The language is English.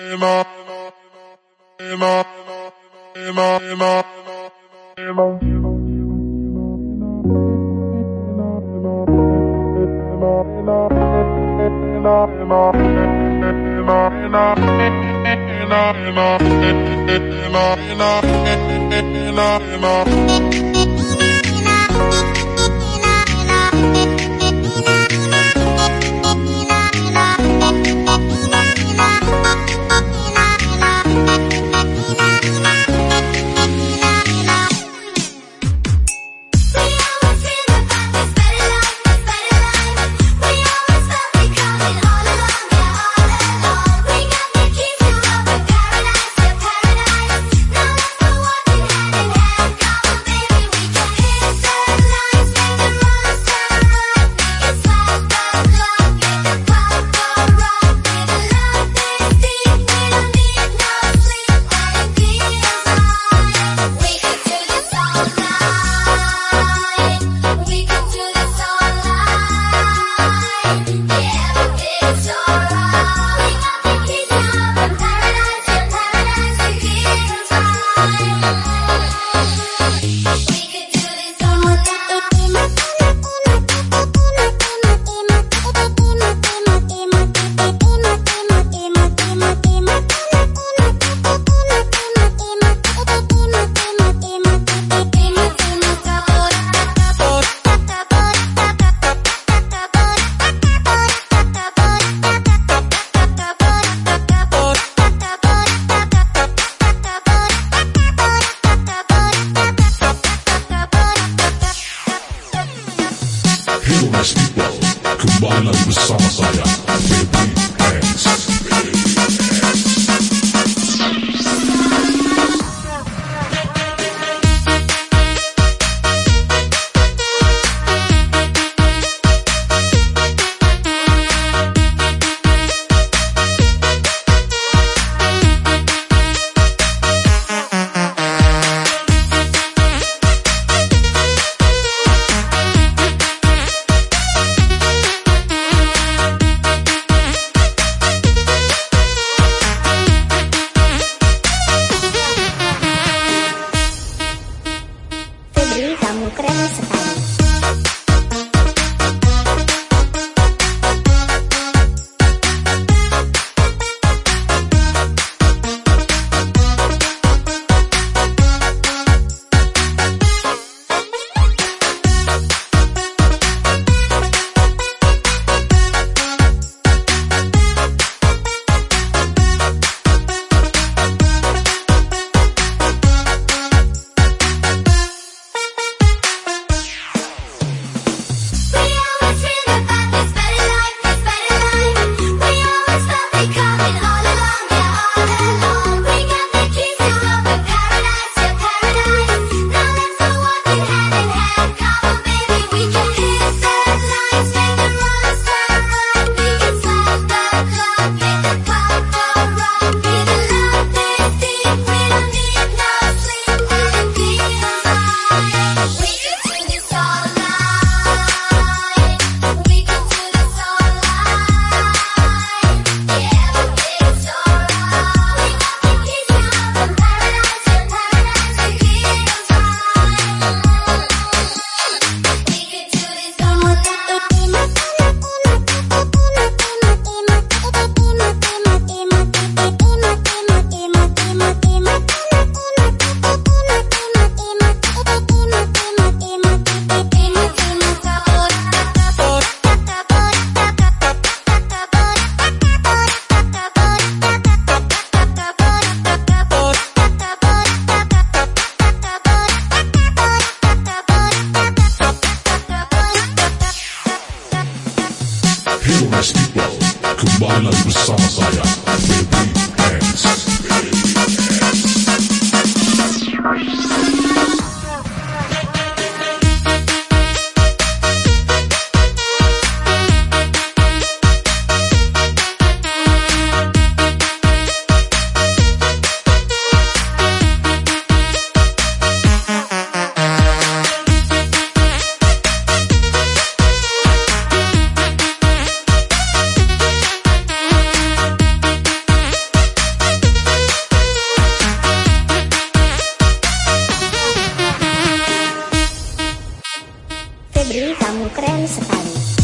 Emma, Emma, Emma, Emma, Emma, Emma. Emma, Emma, Emma, Emma, Emma. Kelas people, kembali bersama saya, premis. and a true summer sire. negeri kamu keren sekali.